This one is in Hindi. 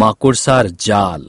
माकुड़सार जाल।